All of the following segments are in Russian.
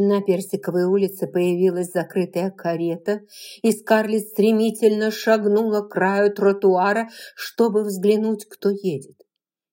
На Персиковой улице появилась закрытая карета, и Скарлетт стремительно шагнула к краю тротуара, чтобы взглянуть, кто едет.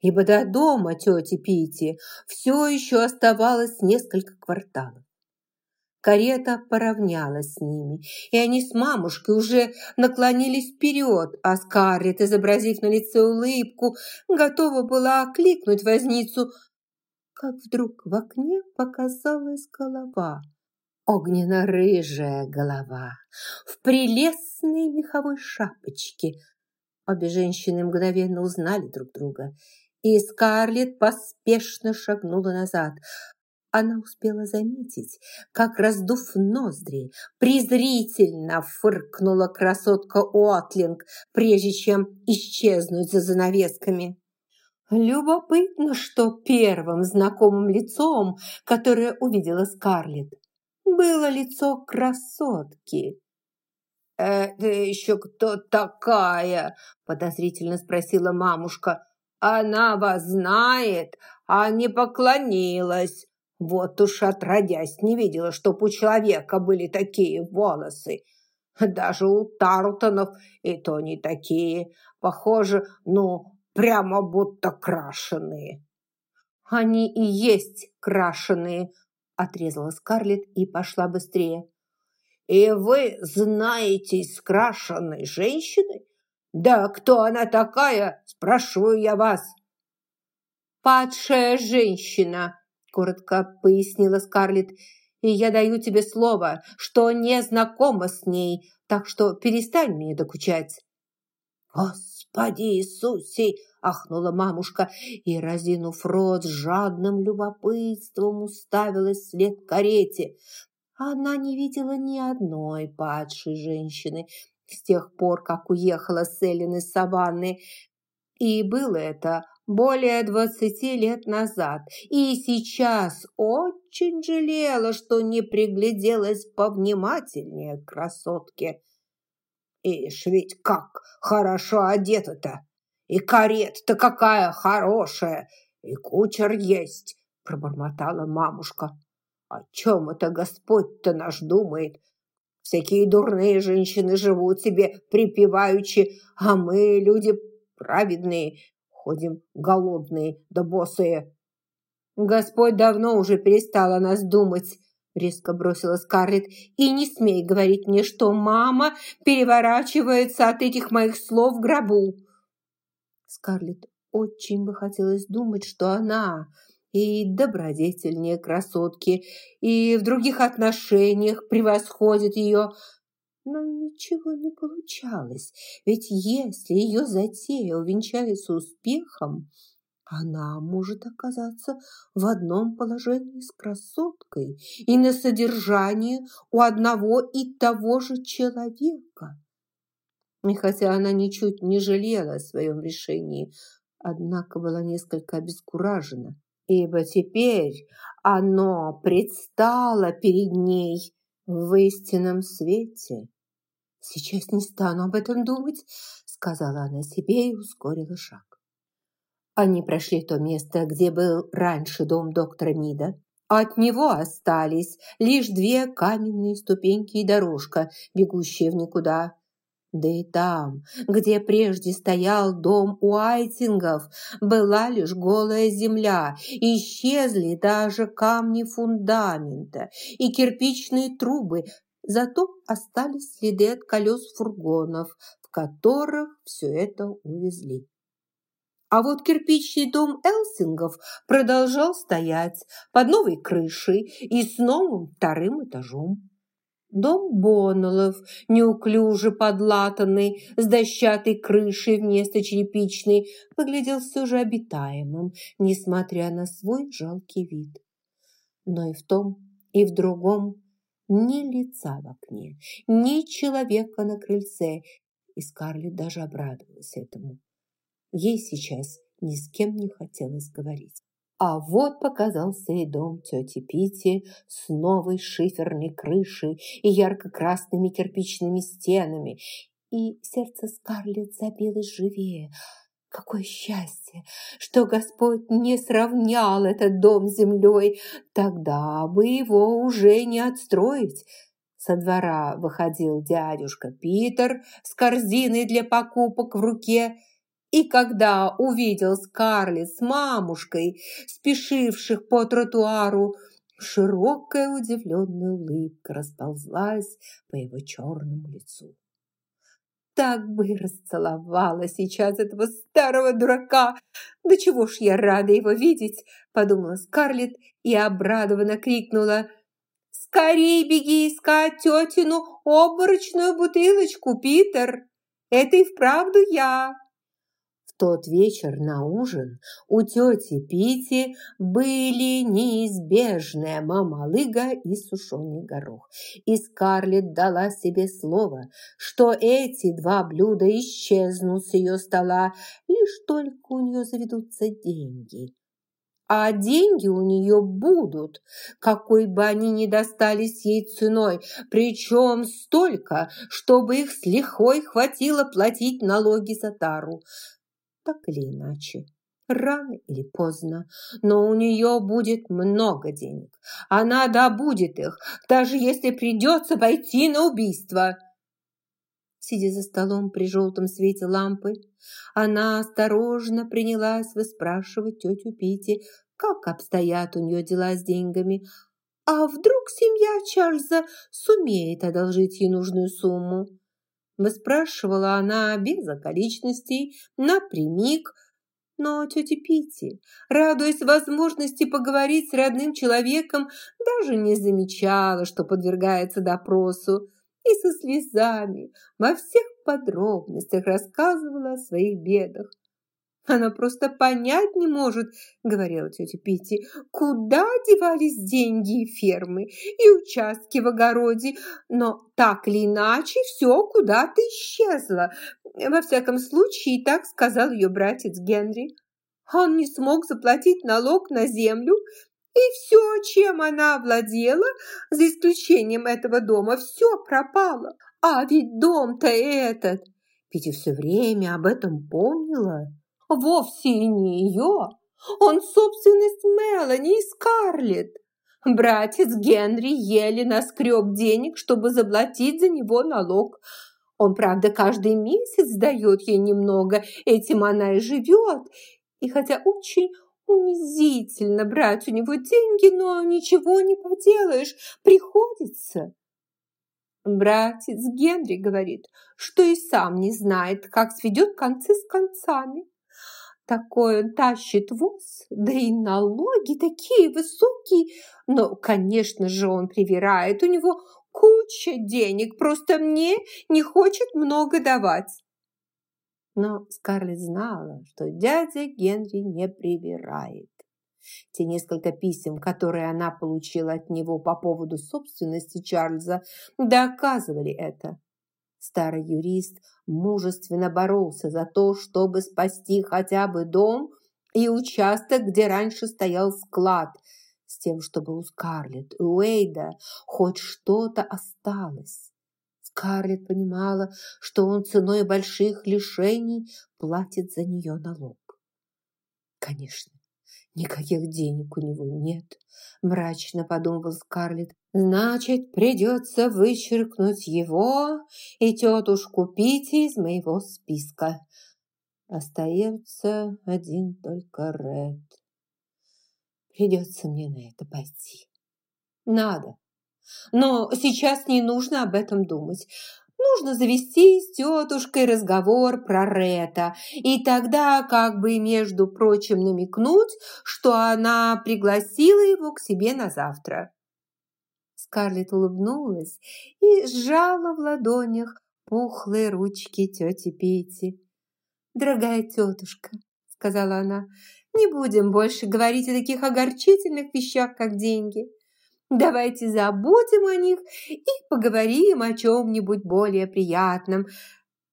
Ибо до дома тети Пити все еще оставалось несколько кварталов. Карета поравнялась с ними, и они с мамушкой уже наклонились вперед, а Скарлетт, изобразив на лице улыбку, готова была окликнуть возницу, как вдруг в окне показалась голова. Огненно-рыжая голова в прелестной меховой шапочке. Обе женщины мгновенно узнали друг друга, и Скарлетт поспешно шагнула назад – она успела заметить, как, раздув ноздри, презрительно фыркнула красотка Уотлинг, прежде чем исчезнуть за занавесками. Любопытно, что первым знакомым лицом, которое увидела Скарлетт, было лицо красотки. «Это еще кто такая?» – подозрительно спросила мамушка. «Она вас знает, а не поклонилась. Вот уж отродясь не видела, чтоб у человека были такие волосы. Даже у Тартонов и то не такие. Похоже, ну, прямо будто крашеные. Они и есть крашеные, отрезала Скарлетт и пошла быстрее. И вы знаете с крашеной женщиной? Да кто она такая, спрашиваю я вас. Падшая женщина, коротко пояснила Скарлетт. «И я даю тебе слово, что не знакома с ней, так что перестань мне докучать». «Господи Иисусе!» – ахнула мамушка и, разинув рот, с жадным любопытством уставилась вслед карете. Она не видела ни одной падшей женщины с тех пор, как уехала с Эллен из Саванны. И было это более двадцати лет назад, и сейчас очень жалела, что не пригляделась повнимательнее к красотке. Ишь, ведь как хорошо одета-то! И карета-то какая хорошая! И кучер есть!» – пробормотала мамушка. «О чем это Господь-то наш думает? Всякие дурные женщины живут себе припеваючи, а мы, люди праведные, ходим голодные да босые». «Господь давно уже перестал о нас думать», – резко бросила Скарлетт. «И не смей говорить мне, что мама переворачивается от этих моих слов в гробу». Скарлетт очень бы хотелось думать, что она и добродетельнее красотки, и в других отношениях превосходит ее, но ничего не получалось, ведь если ее затея увенчается успехом, она может оказаться в одном положении с красоткой и на содержании у одного и того же человека. И хотя она ничуть не жалела о своем решении, однако была несколько обескуражена, ибо теперь оно предстало перед ней в истинном свете. «Сейчас не стану об этом думать», — сказала она себе и ускорила шаг. Они прошли то место, где был раньше дом доктора Мида. От него остались лишь две каменные ступеньки и дорожка, бегущая в никуда. Да и там, где прежде стоял дом Уайтингов, была лишь голая земля, исчезли даже камни фундамента и кирпичные трубы, Зато остались следы от колес фургонов, в которых все это увезли. А вот кирпичный дом Элсингов продолжал стоять под новой крышей и с новым вторым этажом. Дом Боннеллов, неуклюже подлатанный, с дощатой крышей вместо черепичной, выглядел все же обитаемым, несмотря на свой жалкий вид. Но и в том, и в другом ни лица в окне, ни человека на крыльце, и Скарлетт даже обрадовалась этому. Ей сейчас ни с кем не хотелось говорить. А вот показался и дом тети Пити с новой шиферной крышей и ярко-красными кирпичными стенами, и сердце Скарлетт забилось живее. Какое счастье, что Господь не сравнял этот дом с землей, тогда бы его уже не отстроить. Со двора выходил дядюшка Питер с корзиной для покупок в руке, и когда увидел Скарлетт с мамушкой, спешивших по тротуару, широкая удивленная улыбка расползлась по его черному лицу. Так бы расцеловала сейчас этого старого дурака. Да чего ж я рада его видеть, подумала Скарлетт и обрадованно крикнула. Скорей беги искать тетину обморочную бутылочку, Питер. Это и вправду я тот вечер на ужин у тети Пити были неизбежная мамалыга и сушеный горох. И Скарлетт дала себе слово, что эти два блюда исчезнут с ее стола, лишь только у нее заведутся деньги. А деньги у нее будут, какой бы они ни достались ей ценой, причем столько, чтобы их с лихвой хватило платить налоги за тару так или иначе, рано или поздно, но у нее будет много денег. Она добудет их, даже если придется пойти на убийство. Сидя за столом при желтом свете лампы, она осторожно принялась выспрашивать тетю Пити, как обстоят у нее дела с деньгами, а вдруг семья Чарльза сумеет одолжить ей нужную сумму. Выспрашивала она без околичностей, напрямик, но тетя Питти, радуясь возможности поговорить с родным человеком, даже не замечала, что подвергается допросу, и со слезами во всех подробностях рассказывала о своих бедах. Она просто понять не может, говорила тетя Питти, куда девались деньги и фермы, и участки в огороде, но так или иначе все куда-то исчезло. Во всяком случае, так сказал ее братец Генри. Он не смог заплатить налог на землю, и все, чем она владела, за исключением этого дома, все пропало. А ведь дом-то этот... Питти все время об этом помнила вовсе и не ее. Он собственность Мелани и Скарлетт. Братец Генри еле наскреб денег, чтобы заплатить за него налог. Он, правда, каждый месяц дает ей немного, этим она и живет. И хотя очень унизительно брать у него деньги, но ничего не поделаешь, приходится. Братец Генри говорит, что и сам не знает, как сведет концы с концами. Такой он тащит воз, да и налоги такие высокие. Но, конечно же, он привирает, у него куча денег, просто мне не хочет много давать. Но Скарлетт знала, что дядя Генри не привирает. Те несколько писем, которые она получила от него по поводу собственности Чарльза, доказывали это. Старый юрист мужественно боролся за то, чтобы спасти хотя бы дом и участок, где раньше стоял склад, с тем, чтобы у Скарлетт и Уэйда хоть что-то осталось. Скарлетт понимала, что он ценой больших лишений платит за нее налог. Конечно, никаких денег у него нет, мрачно подумал Скарлетт, Значит, придется вычеркнуть его и тетушку Пити из моего списка. Остается один только Ред. Придется мне на это пойти. Надо. Но сейчас не нужно об этом думать. Нужно завести с тетушкой разговор про Рета, и тогда как бы, между прочим, намекнуть, что она пригласила его к себе на завтра. Скарлетт улыбнулась и сжала в ладонях пухлые ручки тети Пети. «Дорогая тетушка», — сказала она, — «не будем больше говорить о таких огорчительных вещах, как деньги. Давайте забудем о них и поговорим о чем-нибудь более приятном.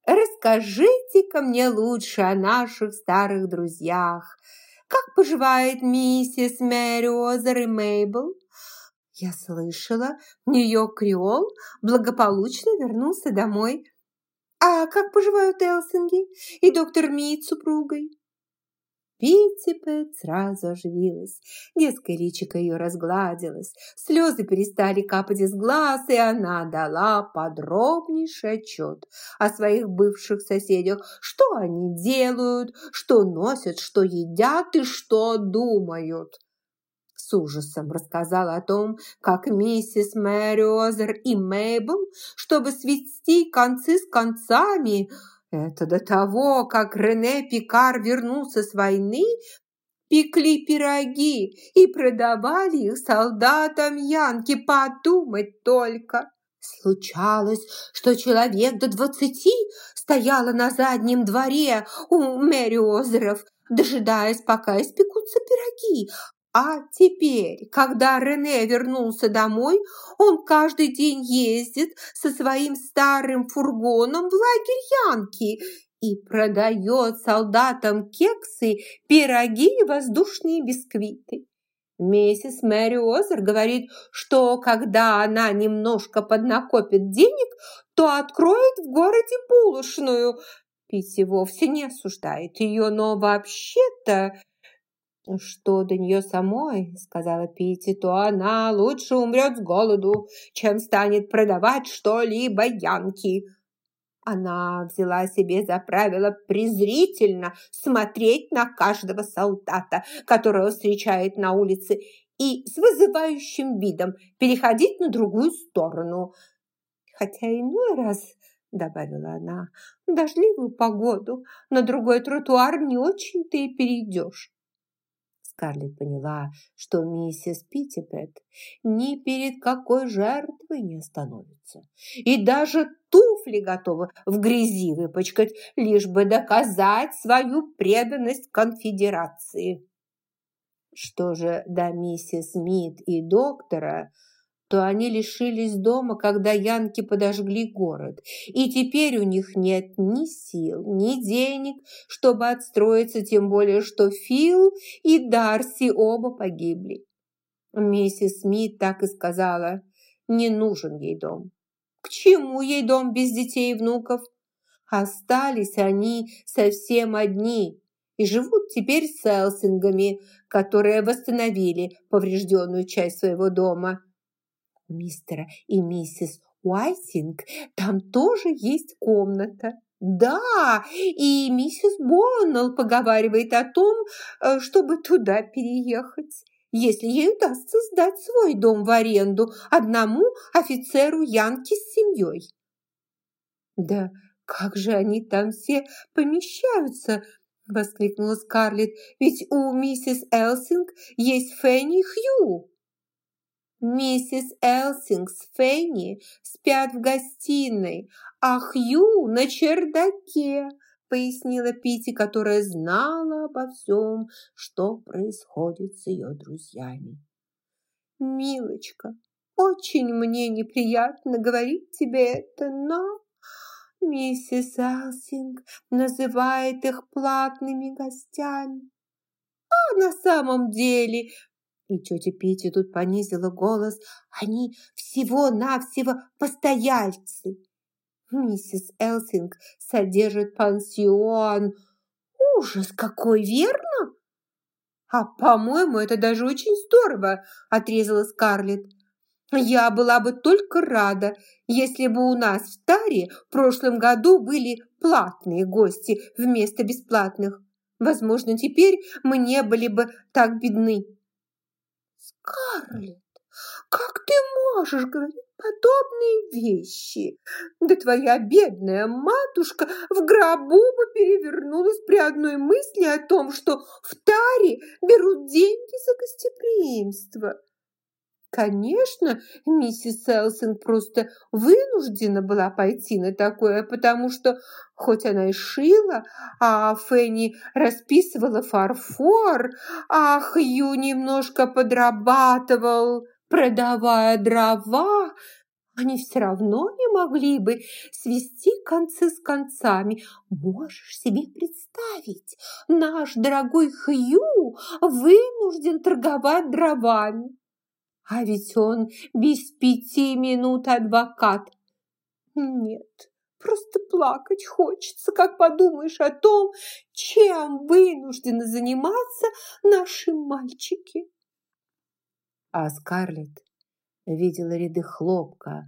Расскажите-ка мне лучше о наших старых друзьях. Как поживает миссис Мэри Озер и Мейбл?» Я слышала, Нью-Йорк Креол благополучно вернулся домой. А как поживают Элсинги и доктор Мид с супругой?» Питтипет сразу оживилась. Детское личико ее разгладилось, слезы перестали капать из глаз, и она дала подробнейший отчет о своих бывших соседях, что они делают, что носят, что едят и что думают. С ужасом рассказала о том, как миссис Мэри Озер и Мейбл, чтобы свести концы с концами, это до того, как Рене Пикар вернулся с войны, пекли пироги и продавали их солдатам Янки, подумать только. Случалось, что человек до двадцати стояла на заднем дворе у Мэри Озеров, дожидаясь, пока испекутся пироги, а теперь, когда Рене вернулся домой, он каждый день ездит со своим старым фургоном в лагерь Янки и продает солдатам кексы, пироги и воздушные бисквиты. Миссис Мэри Озер говорит, что когда она немножко поднакопит денег, то откроет в городе булочную. Питти вовсе не осуждает ее, но вообще-то «Что до нее самой, — сказала Питти, — то она лучше умрет с голоду, чем станет продавать что-либо Янки». Она взяла себе за правило презрительно смотреть на каждого солдата, которого встречает на улице, и с вызывающим видом переходить на другую сторону. Хотя иной раз, добавила она, в дождливую погоду на другой тротуар не очень ты и перейдешь. Скарлетт поняла, что миссис Питтипет ни перед какой жертвой не остановится. И даже туфли готова в грязи выпачкать, лишь бы доказать свою преданность конфедерации. Что же до миссис Смит и доктора – то они лишились дома, когда янки подожгли город, и теперь у них нет ни сил, ни денег, чтобы отстроиться, тем более что Фил и Дарси оба погибли. Миссис Смит так и сказала, не нужен ей дом. К чему ей дом без детей и внуков? Остались они совсем одни и живут теперь с Элсингами, которые восстановили поврежденную часть своего дома мистера и миссис Уайтинг там тоже есть комната. Да, и миссис Боннелл поговаривает о том, э, чтобы туда переехать, если ей удастся сдать свой дом в аренду одному офицеру Янки с семьей. Да как же они там все помещаются, воскликнула Скарлетт, ведь у миссис Элсинг есть Фенни Хью. Миссис Элсинг с Фенни спят в гостиной, а Хью на чердаке, пояснила Пити, которая знала обо всем, что происходит с ее друзьями. «Милочка, очень мне неприятно говорить тебе это, но миссис Элсинг называет их платными гостями. А на самом деле и тетя Питти тут понизила голос. Они всего-навсего постояльцы. Миссис Элсинг содержит пансион. Ужас какой, верно? А, по-моему, это даже очень здорово, отрезала Скарлетт. Я была бы только рада, если бы у нас в Таре в прошлом году были платные гости вместо бесплатных. Возможно, теперь мы не были бы так бедны. «Скарлетт, как ты можешь говорить подобные вещи? Да твоя бедная матушка в гробу бы перевернулась при одной мысли о том, что в таре берут деньги за гостеприимство». Конечно, миссис Элсинг просто вынуждена была пойти на такое, потому что, хоть она и шила, а Фенни расписывала фарфор, а Хью немножко подрабатывал, продавая дрова, они все равно не могли бы свести концы с концами. Можешь себе представить, наш дорогой Хью вынужден торговать дровами. А ведь он без пяти минут адвокат. Нет, Просто плакать хочется, как подумаешь о том, чем вынуждены заниматься наши мальчики. А Скарлетт видела ряды хлопка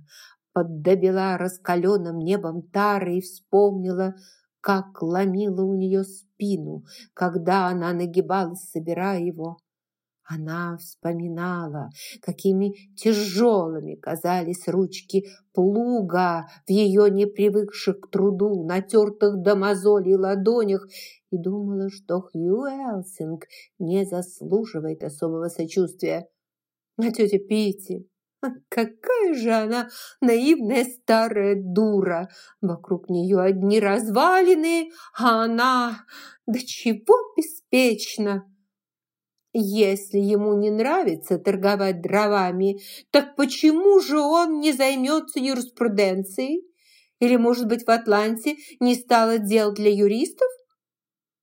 под добела раскаленным небом тары и вспомнила, как ломила у нее спину, когда она нагибалась, собирая его. Она вспоминала, какими тяжелыми казались ручки плуга в ее непривыкших к труду, натертых до мозолей ладонях, и думала, что Хью Элсинг не заслуживает особого сочувствия. А тетя Питти, какая же она наивная старая дура! Вокруг нее одни развалины, а она... Да чего беспечна! Если ему не нравится торговать дровами, так почему же он не займется юриспруденцией? Или, может быть, в Атланте не стало дел для юристов?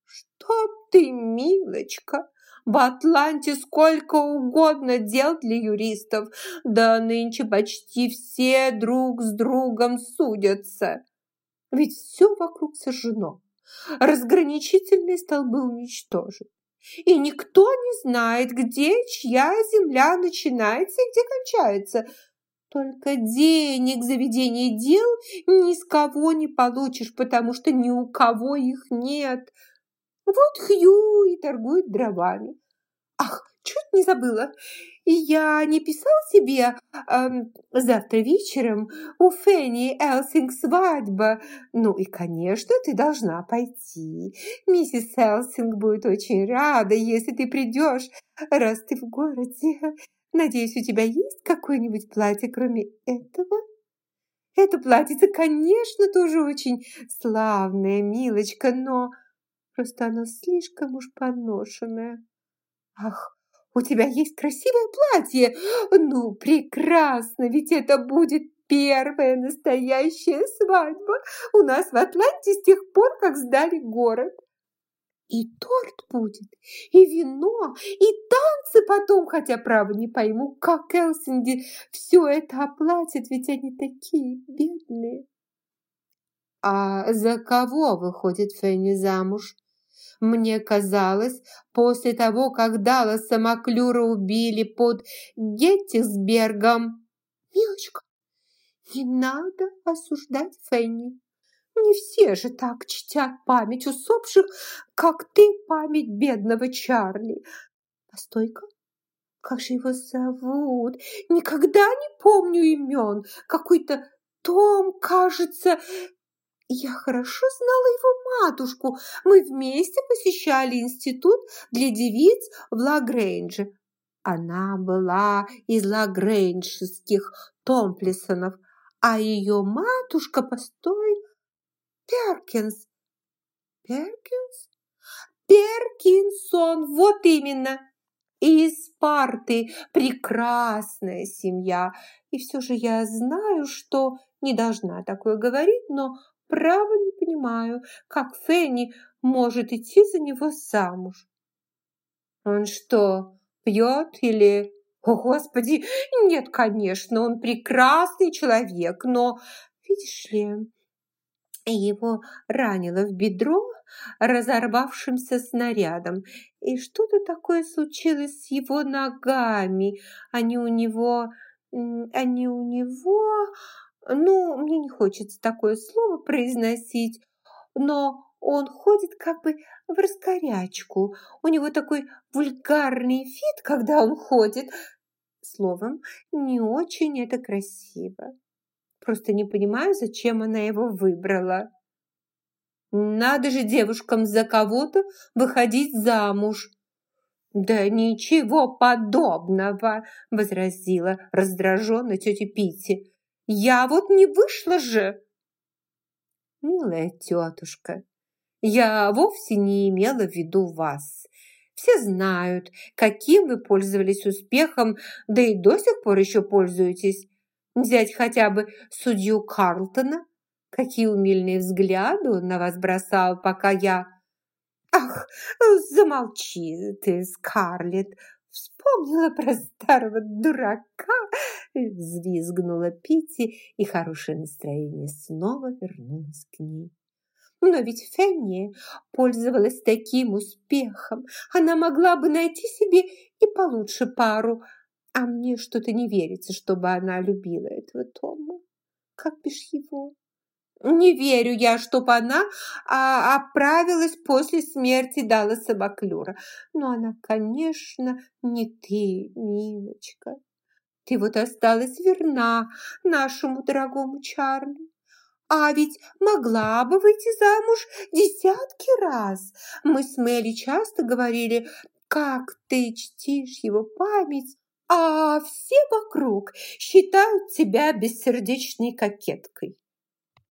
Что ты, милочка, в Атланте сколько угодно дел для юристов, да нынче почти все друг с другом судятся. Ведь все вокруг сожжено, разграничительные столбы уничтожены и никто не знает, где чья земля начинается и где кончается. Только денег за ведение дел ни с кого не получишь, потому что ни у кого их нет. Вот Хью и торгует дровами. Ах, чуть не забыла. Я не писал себе э, завтра вечером у Фенни Элсинг свадьба. Ну и, конечно, ты должна пойти. Миссис Элсинг будет очень рада, если ты придешь, раз ты в городе. Надеюсь, у тебя есть какое-нибудь платье, кроме этого? Это платьице, конечно, тоже очень славное, милочка, но просто оно слишком уж поношенное. Ах, у тебя есть красивое платье. Ну, прекрасно, ведь это будет первая настоящая свадьба у нас в Атланте с тех пор, как сдали город. И торт будет, и вино, и танцы потом, хотя, право, не пойму, как Элсинги все это оплатят, ведь они такие бедные. А за кого выходит Фенни замуж? Мне казалось, после того, как Далласа Маклюра убили под Геттисбергом... Милочка, не надо осуждать Фенни. Не все же так чтят память усопших, как ты память бедного Чарли. Постой-ка, как же его зовут? Никогда не помню имен. Какой-то Том, кажется, я хорошо знала его матушку. Мы вместе посещали институт для девиц в Лагрейнже. Она была из лагрейнджских Томплисонов, а ее матушка, постой, Перкинс. Перкинс? Перкинсон, вот именно. Из Спарты. Прекрасная семья. И все же я знаю, что не должна такое говорить, но Право не понимаю, как Фенни может идти за него замуж. Он что, пьет или... О, Господи, нет, конечно, он прекрасный человек, но, видишь ли, его ранило в бедро разорвавшимся снарядом, и что-то такое случилось с его ногами. Они у него... Они у него... Ну, мне не хочется такое слово произносить, но он ходит как бы в раскорячку. У него такой вульгарный вид, когда он ходит. Словом, не очень это красиво. Просто не понимаю, зачем она его выбрала. Надо же девушкам за кого-то выходить замуж. «Да ничего подобного!» – возразила раздраженно тетя Питти. Я вот не вышла же!» «Милая тетушка, я вовсе не имела в виду вас. Все знают, каким вы пользовались успехом, да и до сих пор еще пользуетесь. Взять хотя бы судью Карлтона. Какие умильные взгляды он на вас бросал, пока я... Ах, замолчи ты, Скарлетт. Вспомнила про старого дурака, Взвизгнула Пити, и хорошее настроение снова вернулось к ней. Но ведь Фенни пользовалась таким успехом. Она могла бы найти себе и получше пару. А мне что-то не верится, чтобы она любила этого Тома. Как бишь его? Не верю я, чтоб она а, оправилась после смерти Далласа Баклюра. Но она, конечно, не ты, милочка. Ты вот осталась верна нашему дорогому Чарли. А ведь могла бы выйти замуж десятки раз. Мы с Мелли часто говорили, как ты чтишь его память, а все вокруг считают тебя бессердечной кокеткой.